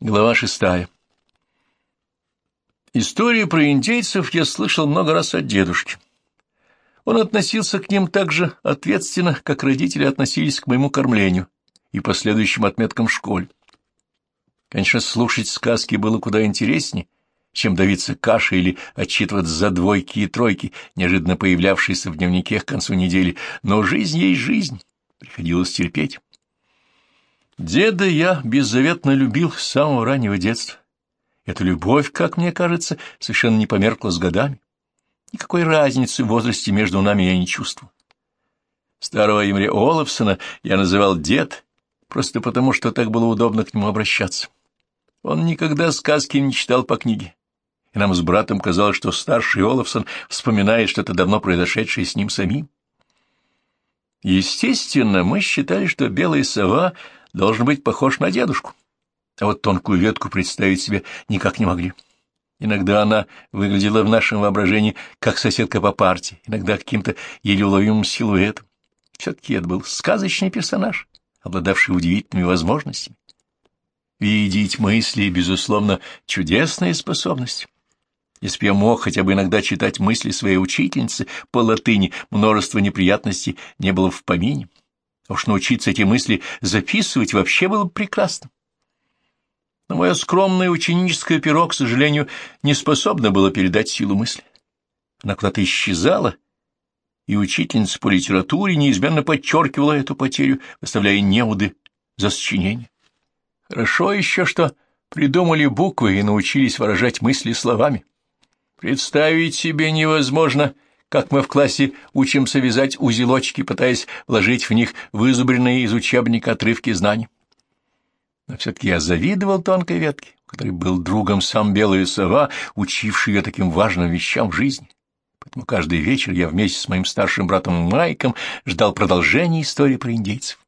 Глава шестая. Историю про индейцев я слышал много раз от дедушки. Он относился к ним так же ответственно, как родители относились к моему кормлению и последующим отметкам в школе. Конечно, слушать сказки было куда интереснее, чем давиться кашей или отчитываться за двойки и тройки, неожиданно появлявшиеся в дневнике к концу недели, но жизнь есть жизнь, приходилось терпеть. Деда я беззаветно любил с самого раннего детства. Эта любовь, как мне кажется, совершенно не померкла с годами. Никакой разницы в возрасте между нами я не чувствовал. Старого Емре Олафсона я называл дед, просто потому, что так было удобно к нему обращаться. Он никогда сказки не читал по книге, и нам с братом казалось, что старший Олафсон вспоминает что-то давно произошедшее с ним самим. Естественно, мы считали, что белая сова должен быть похож на дедушку. А вот тонкую ветку представить себе никак не могли. Иногда она выглядела в нашем воображении как соседка по партии, иногда каким-то еле уловимым силуэтом. Все-таки это был сказочный персонаж, обладавший удивительными возможностями. Видеть мысли, безусловно, чудесная способность. Если бы я мог хотя бы иногда читать мысли своей учительницы по латыни, множество неприятностей не было в помине. Уж научиться эти мысли записывать вообще было бы прекрасно. Но мое скромное ученическое перо, к сожалению, не способно было передать силу мысли. Она куда-то исчезала, и учительница по литературе неизменно подчеркивала эту потерю, выставляя неуды за сочинение. Хорошо еще, что придумали буквы и научились выражать мысли словами. Представить себе невозможно — как мы в классе учимся вязать узелочки, пытаясь вложить в них вызубренные из учебника отрывки знаний. Но все-таки я завидовал тонкой ветке, который был другом сам Белая Сова, учивший ее таким важным вещам в жизни. Поэтому каждый вечер я вместе с моим старшим братом Майком ждал продолжения истории про индейцев.